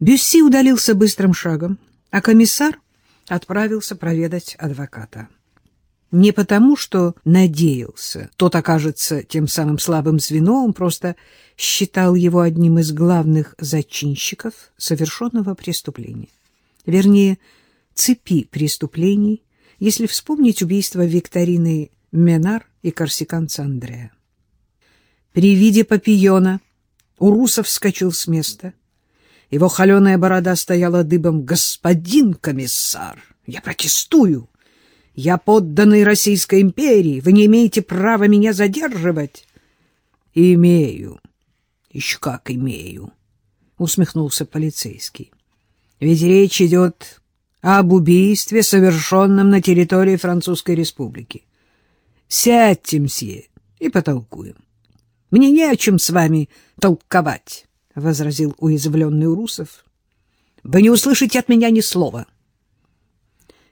Бюсси удалился быстрым шагом, а комиссар отправился проведать адвоката. Не потому, что надеялся, тот окажется тем самым слабым звеном, просто считал его одним из главных зачинщиков совершенного преступления. Вернее, цепи преступлений, если вспомнить убийство Викторины Менар и корсиканца Андрея. При виде папиона Урусов вскочил с места. Его холеная борода стояла дыбом. «Господин комиссар, я протестую! Я подданный Российской империи, вы не имеете права меня задерживать!» «Имею, еще как имею», — усмехнулся полицейский. «Ведь речь идет об убийстве, совершенном на территории Французской Республики. Сядьте, мсье, и потолкуем. Мне не о чем с вами толковать, — возразил уязвленный Урусов. — Вы не услышите от меня ни слова.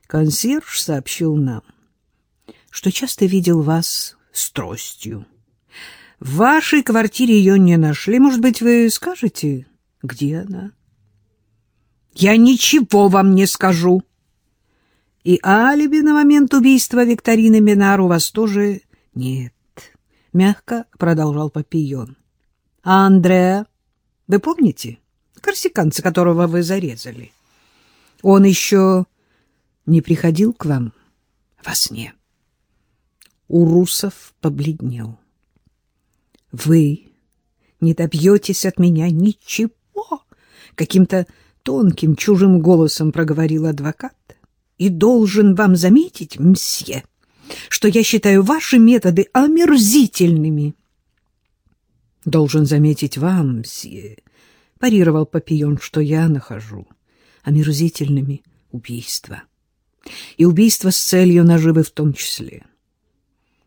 Консьерж сообщил нам, что часто видел вас с тростью. В вашей квартире ее не нашли. Может быть, вы скажете, где она? — Я ничего вам не скажу. И алиби на момент убийства Викторины Минар у вас тоже нет. — мягко продолжал Папион. — А Андреа, вы помните? Корсиканца, которого вы зарезали. Он еще не приходил к вам во сне. Урусов побледнел. — Вы не добьетесь от меня ничего! — каким-то тонким чужим голосом проговорил адвокат. — И должен вам заметить, мсье, — что я считаю ваши методы омерзительными. — Должен заметить вам, мсье, — парировал Папион, — что я нахожу омерзительными убийства. И убийства с целью наживы в том числе.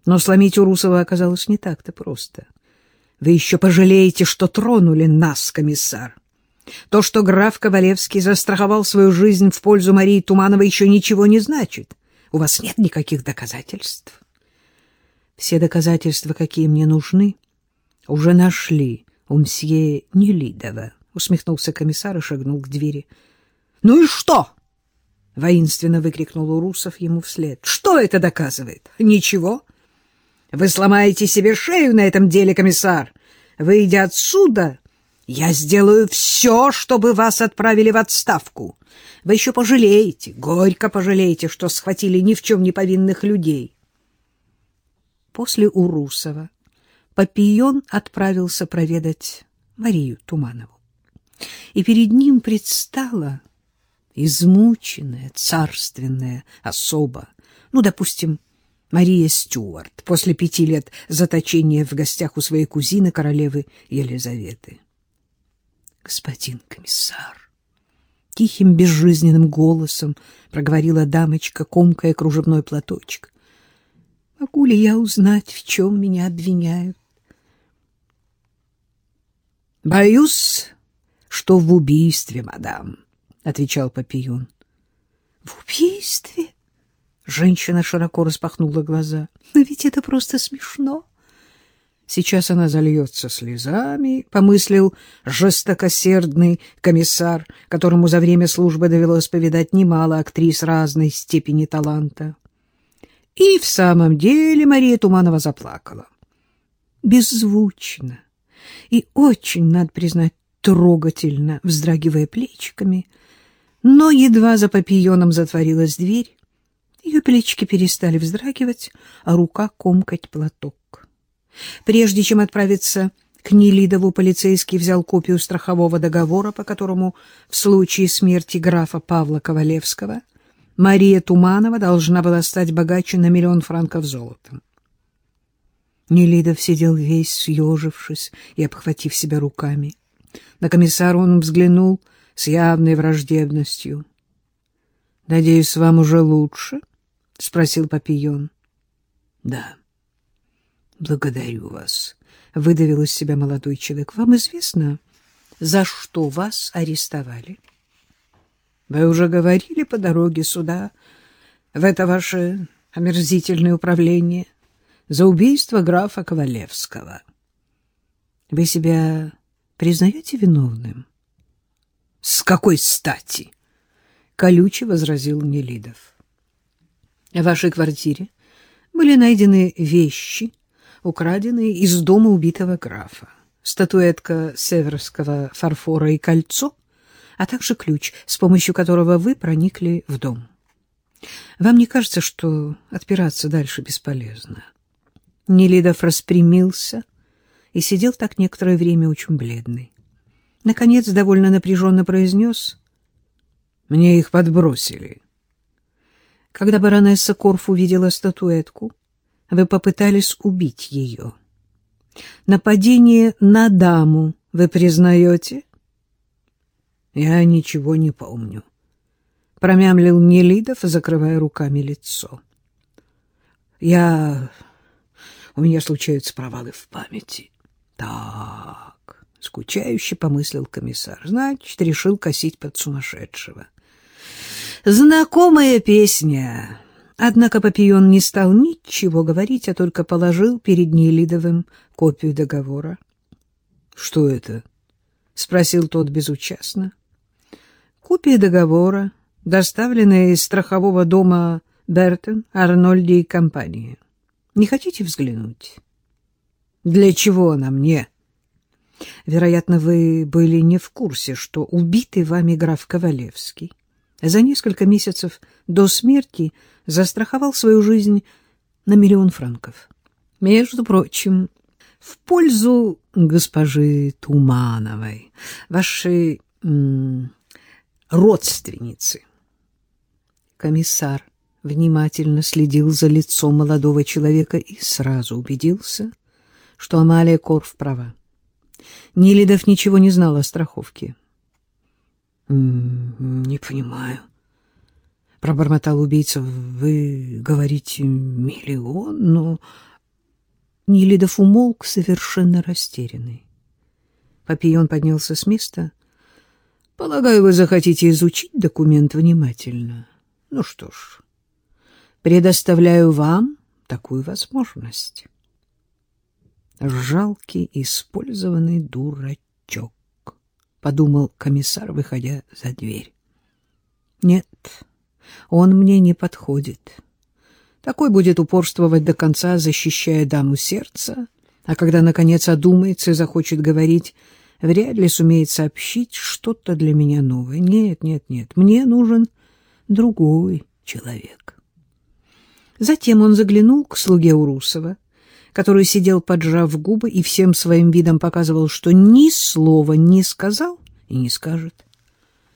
Но сломить Урусова оказалось не так-то просто. Вы еще пожалеете, что тронули нас, комиссар. То, что граф Ковалевский застраховал свою жизнь в пользу Марии Тумановой, еще ничего не значит. У вас нет никаких доказательств? Все доказательства, какие мне нужны, уже нашли у мсье Нелидова, усмехнулся комиссар и шагнул к двери. Ну и что? воинственно выкрикнул Урусов ему вслед. Что это доказывает? Ничего. Вы сломаете себе шею на этом деле, комиссар. Выйдя отсюда, я сделаю все, чтобы вас отправили в отставку. Вы еще пожалеете, горько пожалеете, что схватили ни в чем не повинных людей. После Урусова Папион отправился проведать Марию Туманову. И перед ним предстала измученная, царственная особа, ну, допустим, Мария Стюарт, после пяти лет заточения в гостях у своей кузины, королевы Елизаветы. Господин комиссар, Тихим безжизненным голосом проговорила дамочка, комкая кружевной платочек. Могу ли я узнать, в чем меня обвиняют? — Боюсь, что в убийстве, мадам, — отвечал Папион. — В убийстве? Женщина широко распахнула глаза. — Но ведь это просто смешно. Сейчас она зальется слезами, — помыслил жестокосердный комиссар, которому за время службы довелось повидать немало актрис разной степени таланта. И в самом деле Мария Туманова заплакала. Беззвучно и очень, надо признать, трогательно, вздрагивая плечиками, но едва за папионом затворилась дверь, ее плечики перестали вздрагивать, а рука комкать платок. Прежде чем отправиться к Нелидову, полицейский взял копию страхового договора, по которому в случае смерти графа Павла Ковалевского Мария Туманова должна была стать богаче на миллион франков золотом. Нелидов сидел весь съежившись и обхватив себя руками. На комиссара он взглянул с явной враждебностью. — Надеюсь, вам уже лучше? — спросил Папион. — Да. Благодарю вас, выдавил из себя молодой человек. Вам известно, за что вас арестовали? Вы уже говорили по дороге сюда, в это ваше омерзительное управление, за убийство графа Ковалевского. Вы себя признаете виновным? С какой стати? Колюче возразил Нелидов. В вашей квартире были найдены вещи, украденные из дома убитого графа. Статуэтка северского фарфора и кольцо, а также ключ, с помощью которого вы проникли в дом. Вам не кажется, что отпираться дальше бесполезно? Нелидов распрямился и сидел так некоторое время очень бледный. Наконец, довольно напряженно произнес. «Мне их подбросили». Когда баронесса Корф увидела статуэтку, вы попытались убить ее. Нападение на даму вы признаете? Я ничего не помню. Промямлил Нелидов, закрывая руками лицо. Я... У меня случаются провалы в памяти. Так, скучающе помыслил комиссар. Значит, решил косить под сумасшедшего. Знакомая песня. Однако Папион не стал ничего говорить, а только положил перед Нелидовым копию договора. — Что это? — спросил тот безучастно. — Копия договора, доставленная из страхового дома Бертон, Арнольди и компании. Не хотите взглянуть? — Для чего она мне? — Вероятно, вы были не в курсе, что убитый вами граф Ковалевский за несколько месяцев до смерти застраховал свою жизнь на миллион франков. Между прочим, в пользу госпожи Тумановой, вашей родственницы. Комиссар внимательно следил за лицом молодого человека и сразу убедился, что Амалия Корф права. Нелидов ничего не знал о страховке. Не понимаю. Пробормотал убийца. Вы говорите миллион, но... Нелидов умолк, совершенно растерянный. Папион поднялся с места. Полагаю, вы захотите изучить документ внимательно. Ну что ж, предоставляю вам такую возможность. Жалкий, использованный дурачок подумал комиссар, выходя за дверь. Нет, он мне не подходит. Такой будет упорствовать до конца, защищая даму сердца, а когда, наконец, одумается и захочет говорить, вряд ли сумеет сообщить что-то для меня новое. Нет, нет, нет, мне нужен другой человек. Затем он заглянул к слуге Урусова, который сидел, поджав губы, и всем своим видом показывал, что ни слова не сказал и не скажет.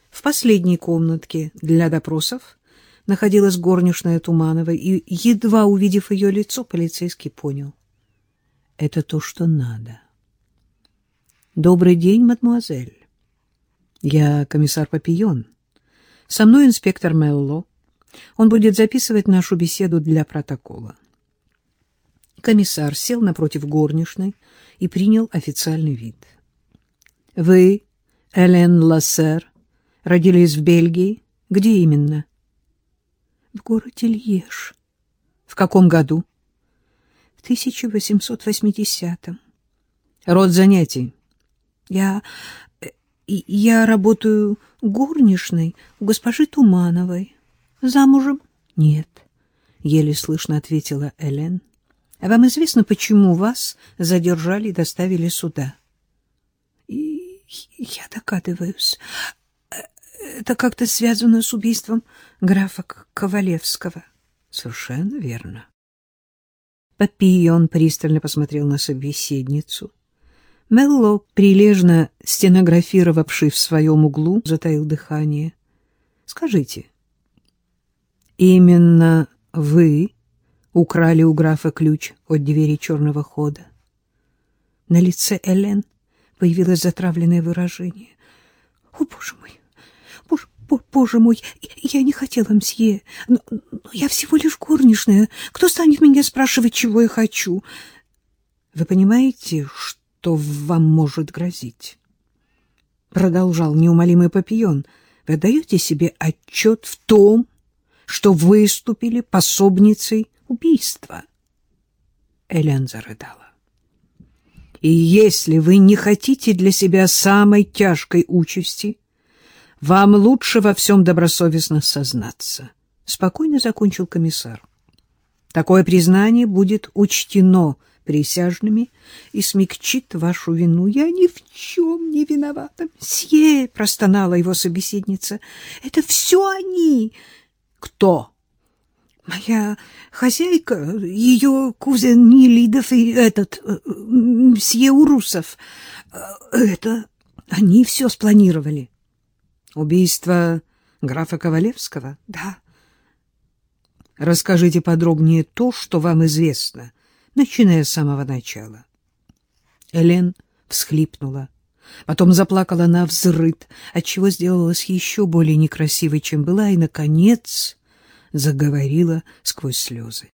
В последней комнатке для допросов находилась горничная Туманова, и, едва увидев ее лицо, полицейский понял. Это то, что надо. «Добрый день, мадемуазель. Я комиссар Папион. Со мной инспектор Мелло. Он будет записывать нашу беседу для протокола». Комиссар сел напротив горничной и принял официальный вид. — Вы, Элен Лассер, родились в Бельгии? Где именно? — В городе Льеж. — В каком году? — В 1880-м. — Род занятий? — Я... я работаю горничной у госпожи Тумановой. — Замужем? — Нет, — еле слышно ответила Элен. — вам известно, почему вас задержали и доставили сюда? Я догадываюсь. Это как-то связано с убийством графа Ковалевского. Совершенно верно. Папион пристально посмотрел на собеседницу. Мелло, прилежно стенографировавший в своем углу, затаил дыхание. — Скажите, именно вы украли у графа ключ от двери черного хода. На лице Элен появилось затравленное выражение. — О, боже мой! Боже, боже мой! Я не хотела, мсье, но, но я всего лишь горничная. Кто станет меня спрашивать, чего я хочу? Вы понимаете, что вам может грозить? Продолжал неумолимый Папион. Вы даете себе отчет в том, что выступили пособницей убийства. Элен зарыдала. И если вы не хотите для себя самой тяжкой участи, вам лучше во всем добросовестно сознаться. Спокойно закончил комиссар. Такое признание будет учтено присяжными и смягчит вашу вину. Я ни в чем не виновата. Сье, простонала его собеседница. Это все они. Кто? Моя хозяйка, ее кузен Нелидов и этот, э, мсье Урусов. Э, это они все спланировали. Убийство графа Ковалевского? Да. Расскажите подробнее то, что вам известно, начиная с самого начала. Элен всхлипнула. Потом заплакала на взрыд, отчего сделалась еще более некрасивой, чем была, и, наконец, заговорила сквозь слезы.